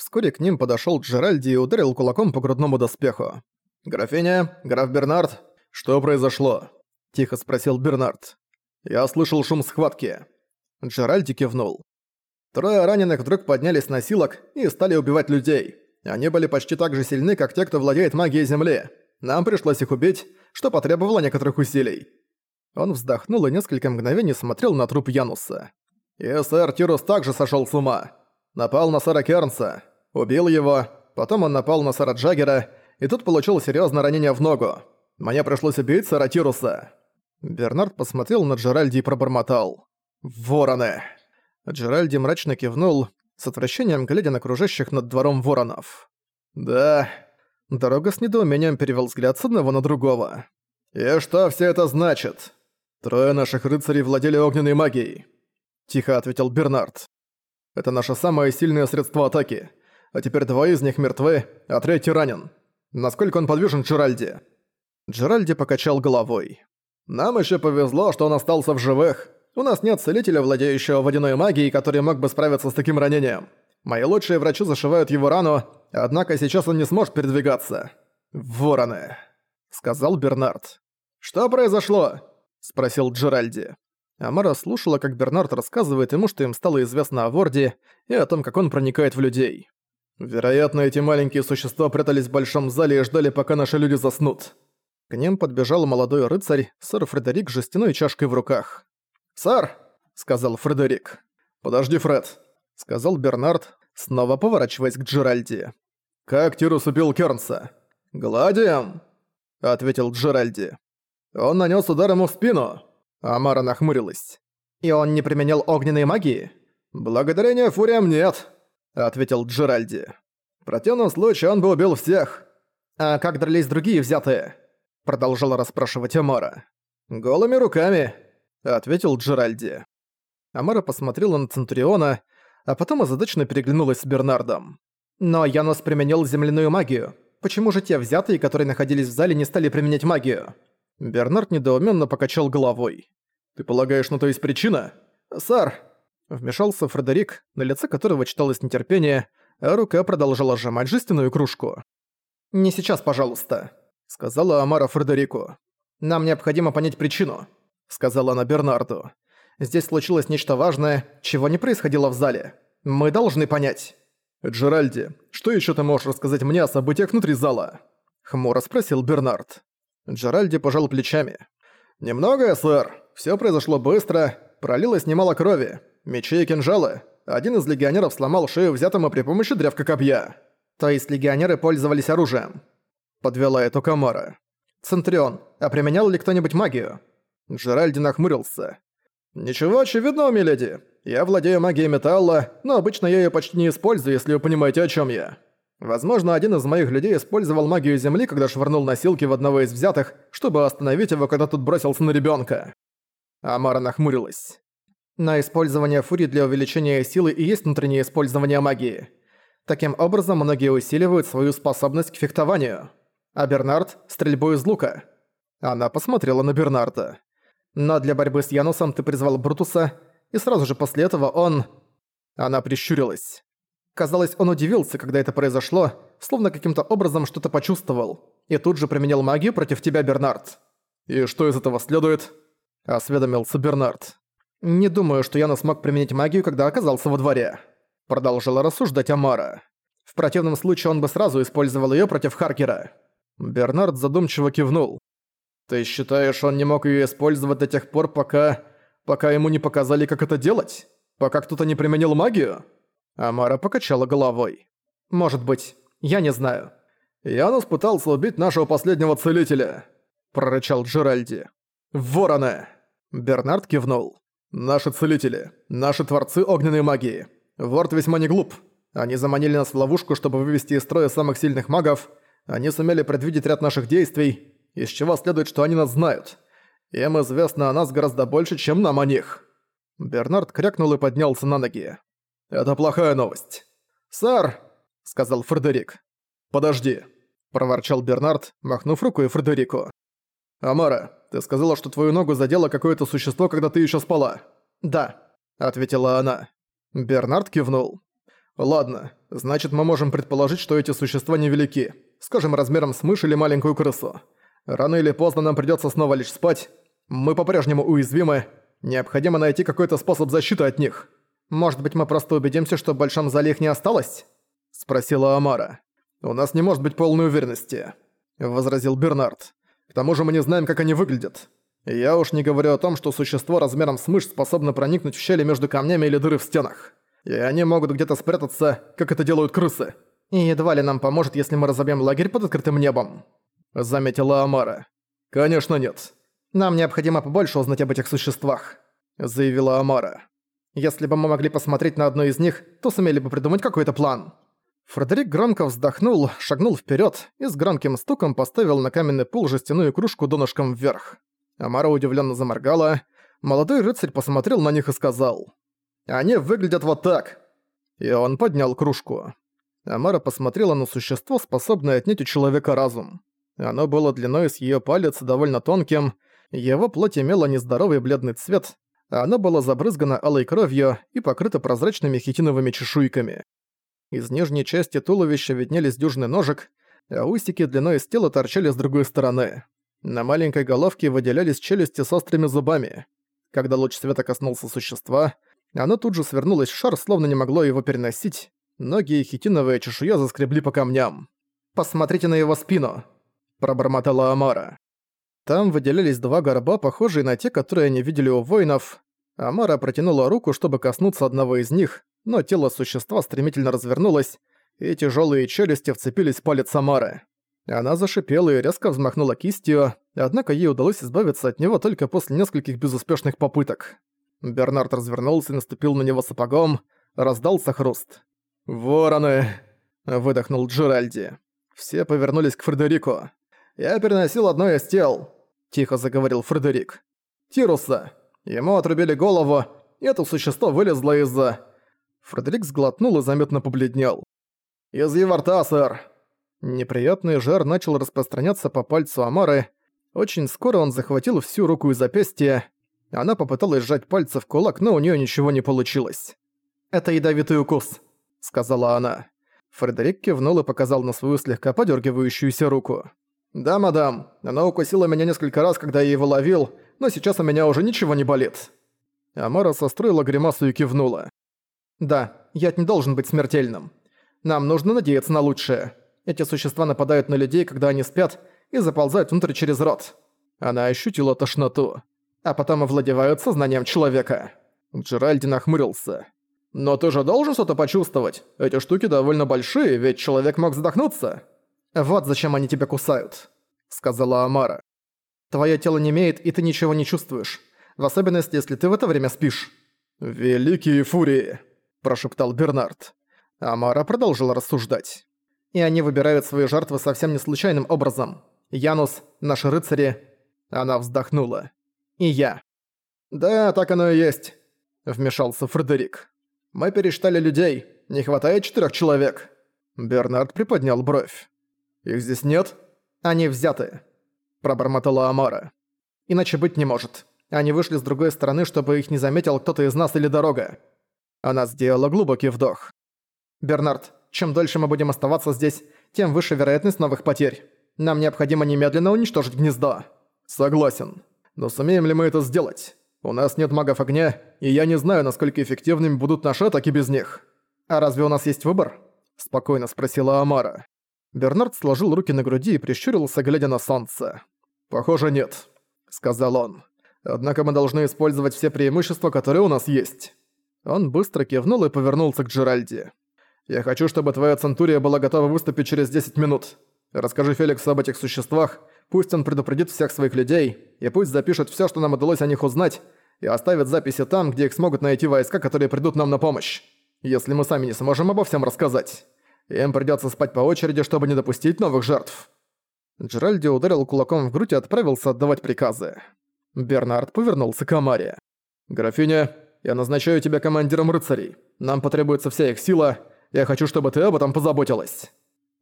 Вскоре к ним подошёл Джеральди и ударил кулаком по грудному доспеху. «Графиня, граф Бернард, что произошло?» – тихо спросил Бернард. «Я слышал шум схватки». Джеральди кивнул. Трое раненых вдруг поднялись на силок и стали убивать людей. Они были почти так же сильны, как те, кто владеет магией Земли. Нам пришлось их убить, что потребовало некоторых усилий. Он вздохнул и несколько мгновений смотрел на труп Януса. И сэр Тирус также сошел с ума. Напал на сэра Кернса, убил его, потом он напал на сэра Джаггера, и тут получил серьезное ранение в ногу. Мне пришлось убить сэра Тируса. Бернард посмотрел на Джеральди и пробормотал. «Вороны!» Джеральди мрачно кивнул, с отвращением глядя на кружащих над двором воронов. «Да...» Дорога с недоумением перевел взгляд с одного на другого. «И что все это значит? Трое наших рыцарей владели огненной магией», — тихо ответил Бернард. «Это наше самое сильное средство атаки. А теперь двое из них мертвы, а третий ранен. Насколько он подвижен Джеральди?» Джеральди покачал головой. «Нам еще повезло, что он остался в живых. У нас нет целителя, владеющего водяной магией, который мог бы справиться с таким ранением. Мои лучшие врачи зашивают его рану, однако сейчас он не сможет передвигаться. Вороны», — сказал Бернард. «Что произошло?» — спросил Джеральди. Амара слушала, как Бернард рассказывает ему, что им стало известно о Ворде и о том, как он проникает в людей. Вероятно, эти маленькие существа прятались в большом зале и ждали, пока наши люди заснут. К ним подбежал молодой рыцарь, сэр Фредерик с жестяной чашкой в руках. «Сэр!» — сказал Фредерик. «Подожди, Фред!» — сказал Бернард, снова поворачиваясь к Джеральди. «Как Тирус убил Кернса?» «Гладием!» — ответил Джеральди. «Он нанес удар ему в спину!» Амара нахмурилась. «И он не применял огненной магии?» «Благодарение фуриям нет!» — ответил Джеральди. «В противном случае он бы убил всех!» «А как дрались другие взятые?» — продолжала расспрашивать Амара. «Голыми руками!» — ответил Джеральди. Амара посмотрела на Центуриона, а потом озадаченно переглянулась с Бернардом. «Но Янос применил земляную магию. Почему же те взятые, которые находились в зале, не стали применять магию?» Бернард недоуменно покачал головой. «Ты полагаешь, на то есть причина?» «Сэр!» Вмешался Фредерик, на лице которого читалось нетерпение, а рука продолжала сжимать жестяную кружку. «Не сейчас, пожалуйста», — сказала Амара Фредерику. «Нам необходимо понять причину сказала она Бернарду. «Здесь случилось нечто важное, чего не происходило в зале. Мы должны понять». «Джеральди, что еще ты можешь рассказать мне о событиях внутри зала?» Хмуро спросил Бернард. Джеральди пожал плечами. «Немного, сэр. Все произошло быстро. Пролилось немало крови. Мечи и кинжалы. Один из легионеров сломал шею взятому при помощи древка копья. То есть легионеры пользовались оружием?» Подвела эту Камара. «Центрион, а применял ли кто-нибудь магию?» Джеральди нахмурился. «Ничего очевидного, миледи. Я владею магией металла, но обычно я её почти не использую, если вы понимаете, о чём я. Возможно, один из моих людей использовал магию Земли, когда швырнул носилки в одного из взятых, чтобы остановить его, когда тот бросился на ребёнка». Амара нахмурилась. На использование фури для увеличения силы и есть внутреннее использование магии. Таким образом, многие усиливают свою способность к фехтованию. А Бернард – стрельбу из лука. Она посмотрела на Бернарда. Но для борьбы с Янусом ты призвал Брутуса, и сразу же после этого он...» Она прищурилась. Казалось, он удивился, когда это произошло, словно каким-то образом что-то почувствовал, и тут же применил магию против тебя, Бернард. «И что из этого следует?» – осведомился Бернард. «Не думаю, что Янус смог применить магию, когда оказался во дворе», – продолжила рассуждать Амара. «В противном случае он бы сразу использовал её против Харкера». Бернард задумчиво кивнул. Ты считаешь, он не мог её использовать до тех пор, пока... пока ему не показали, как это делать? Пока кто-то не применил магию?» Амара покачала головой. «Может быть. Я не знаю». «Янус пытался убить нашего последнего целителя», — прорычал Джеральди. «Вороны!» Бернард кивнул. «Наши целители, наши творцы огненной магии. Ворд весьма не глуп. Они заманили нас в ловушку, чтобы вывести из строя самых сильных магов. Они сумели предвидеть ряд наших действий из чего следует, что они нас знают. Им известно о нас гораздо больше, чем нам о них». Бернард крякнул и поднялся на ноги. «Это плохая новость». «Сэр!» — сказал Фредерик. «Подожди», — проворчал Бернард, махнув рукой Фредерику. «Амара, ты сказала, что твою ногу задело какое-то существо, когда ты еще спала?» «Да», — ответила она. Бернард кивнул. Ладно, значит мы можем предположить, что эти существа невелики. Скажем, размером с мышь или маленькую крысу. Рано или поздно нам придётся снова лечь спать. Мы по-прежнему уязвимы. Необходимо найти какой-то способ защиты от них. Может быть, мы просто убедимся, что в большом зале их не осталось? Спросила Амара. У нас не может быть полной уверенности. Возразил Бернард. К тому же мы не знаем, как они выглядят. Я уж не говорю о том, что существо размером с мышь способно проникнуть в щели между камнями или дыры в стенах. И они могут где-то спрятаться, как это делают крысы. И едва ли нам поможет, если мы разобьем лагерь под открытым небом», — заметила Амара. «Конечно нет. Нам необходимо побольше узнать об этих существах», — заявила Амара. «Если бы мы могли посмотреть на одно из них, то сумели бы придумать какой-то план». Фредерик громко вздохнул, шагнул вперед и с громким стуком поставил на каменный пол жестяную кружку донышком вверх. Амара удивленно заморгала. Молодой рыцарь посмотрел на них и сказал. «Они выглядят вот так!» И он поднял кружку. Амара посмотрела на существо, способное отнять у человека разум. Оно было длиной с её палец довольно тонким, его плоть имела нездоровый бледный цвет, а оно было забрызгано алой кровью и покрыто прозрачными хитиновыми чешуйками. Из нижней части туловища виднелись дюжный ножек, а усики длиной с тела торчали с другой стороны. На маленькой головке выделялись челюсти с острыми зубами. Когда луч света коснулся существа, оно тут же свернулось в шар, словно не могло его переносить. Ноги и хитиновая чешуя заскребли по камням. «Посмотрите на его спину!» – пробормотала Амара. Там выделялись два горба, похожие на те, которые они видели у воинов. Амара протянула руку, чтобы коснуться одного из них, но тело существа стремительно развернулось, и тяжелые челюсти вцепились в палец Амары. Она зашипела и резко взмахнула кистью, однако ей удалось избавиться от него только после нескольких безуспешных попыток. Бернард развернулся и наступил на него сапогом, раздался хруст. «Вороны!» – выдохнул Джеральди. Все повернулись к Фредерику. «Я переносил одно из тел», – тихо заговорил Фредерик. «Тируса. Ему отрубили голову, и это существо вылезло из-за...» Фредерик сглотнул и заметно побледнел. «Из его рта, сэр!» Неприятный жар начал распространяться по пальцу Амары. Очень скоро он захватил всю руку и запястье. Она попыталась сжать пальцы в кулак, но у нее ничего не получилось. «Это ядовитый укус», — сказала она. Фредерик кивнул и показал на свою слегка подергивающуюся руку. «Да, мадам, она укусила меня несколько раз, когда я его ловил, но сейчас у меня уже ничего не болит». Амара состроила гримасу и кивнула. «Да, яд не должен быть смертельным. Нам нужно надеяться на лучшее. Эти существа нападают на людей, когда они спят, и заползают внутрь через рот. Она ощутила тошноту. А потом овладевают сознанием человека. Джеральди нахмурился. «Но ты же должен что-то почувствовать. Эти штуки довольно большие, ведь человек мог задохнуться». «Вот зачем они тебя кусают», — сказала Амара. «Твое тело не имеет, и ты ничего не чувствуешь. В особенности, если ты в это время спишь». «Великие фурии», – прошептал Бернард. Амара продолжила рассуждать и они выбирают свои жертвы совсем не случайным образом. Янус, наши рыцари...» Она вздохнула. «И я». «Да, так оно и есть», — вмешался Фредерик. «Мы пересчитали людей. Не хватает четырех человек». Бернард приподнял бровь. «Их здесь нет?» «Они взяты», — пробормотала Амара. «Иначе быть не может. Они вышли с другой стороны, чтобы их не заметил кто-то из нас или дорога». Она сделала глубокий вдох. «Бернард, чем дольше мы будем оставаться здесь, тем выше вероятность новых потерь. Нам необходимо немедленно уничтожить гнездо». «Согласен. Но сумеем ли мы это сделать? У нас нет магов огня, и я не знаю, насколько эффективными будут наши атаки без них». «А разве у нас есть выбор?» – спокойно спросила Амара. Бернард сложил руки на груди и прищурился, глядя на солнце. «Похоже, нет», – сказал он. «Однако мы должны использовать все преимущества, которые у нас есть». Он быстро кивнул и повернулся к Джеральди. Я хочу, чтобы твоя Центурия была готова выступить через 10 минут. Расскажи Феликсу об этих существах, пусть он предупредит всех своих людей, и пусть запишет все, что нам удалось о них узнать, и оставит записи там, где их смогут найти войска, которые придут нам на помощь. Если мы сами не сможем обо всем рассказать. Им придется спать по очереди, чтобы не допустить новых жертв». Джеральди ударил кулаком в грудь и отправился отдавать приказы. Бернард повернулся к Амаре. «Графиня, я назначаю тебя командиром рыцарей. Нам потребуется вся их сила, я хочу, чтобы ты об этом позаботилась».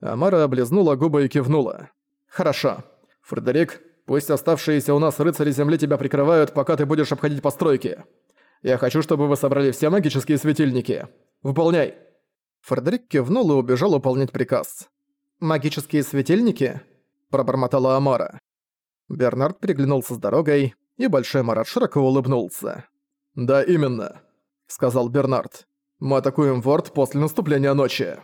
Амара облизнула губы и кивнула. «Хорошо. Фредерик, пусть оставшиеся у нас рыцари земли тебя прикрывают, пока ты будешь обходить постройки. Я хочу, чтобы вы собрали все магические светильники. Выполняй!» Фредерик кивнул и убежал выполнять приказ. «Магические светильники?» – пробормотала Амара. Бернард переглянулся с дорогой, и Большой Марат широко улыбнулся. «Да, именно», — сказал Бернард. «Мы атакуем Ворд после наступления ночи».